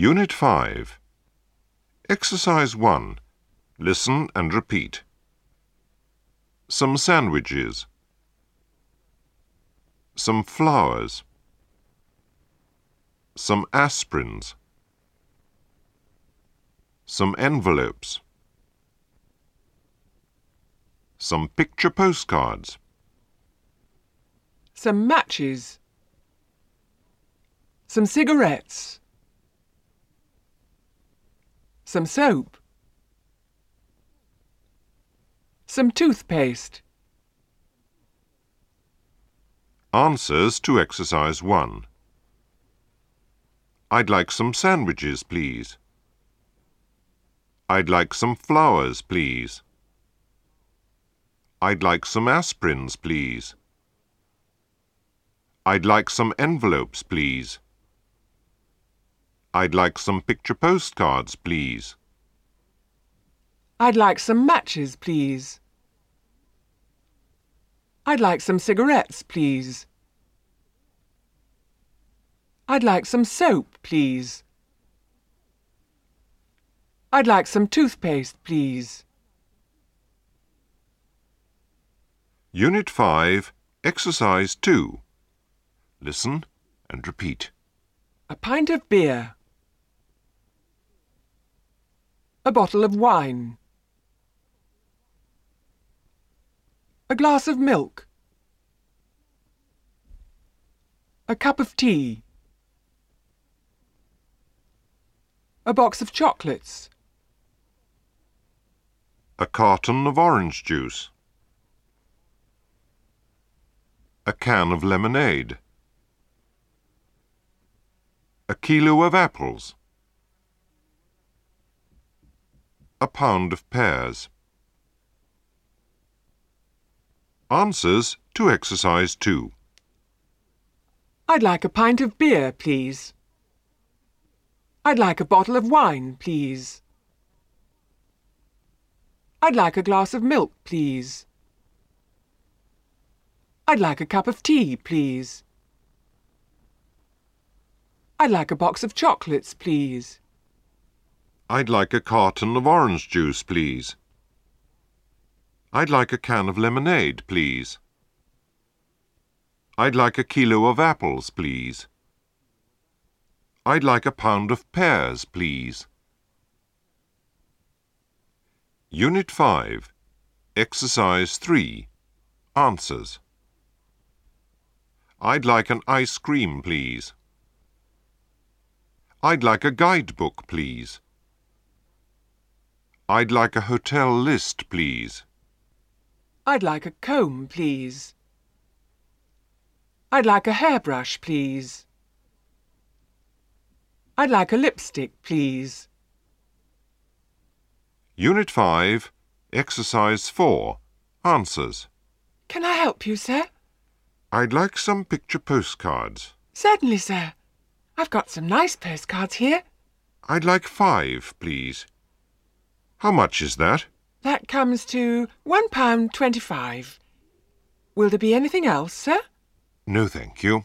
Unit 5. Exercise 1. Listen and repeat. Some sandwiches. Some flowers. Some aspirins. Some envelopes. Some picture postcards. Some matches. Some cigarettes. Some soap. Some toothpaste. Answers to exercise 1. I'd like some sandwiches, please. I'd like some flowers, please. I'd like some aspirins, please. I'd like some envelopes, please. I'd like some picture postcards, please. I'd like some matches, please. I'd like some cigarettes, please. I'd like some soap, please. I'd like some toothpaste, please. Unit 5, Exercise 2. Listen and repeat. A pint of beer. A bottle of wine. A glass of milk. A cup of tea. A box of chocolates. A carton of orange juice. A can of lemonade. A kilo of apples. A pound of pears. Answers to exercise 2. I'd like a pint of beer, please. I'd like a bottle of wine, please. I'd like a glass of milk, please. I'd like a cup of tea, please. I'd like a box of chocolates, please. I'd like a carton of orange juice, please. I'd like a can of lemonade, please. I'd like a kilo of apples, please. I'd like a pound of pears, please. Unit 5. Exercise 3. Answers. I'd like an ice cream, please. I'd like a guidebook, please. I'd like a hotel list, please. I'd like a comb, please. I'd like a hairbrush, please. I'd like a lipstick, please. Unit 5, Exercise 4. Answers. Can I help you, sir? I'd like some picture postcards. Certainly, sir. I've got some nice postcards here. I'd like five, please. How much is that? That comes to one pound twenty-five. Will there be anything else, sir? No, thank you.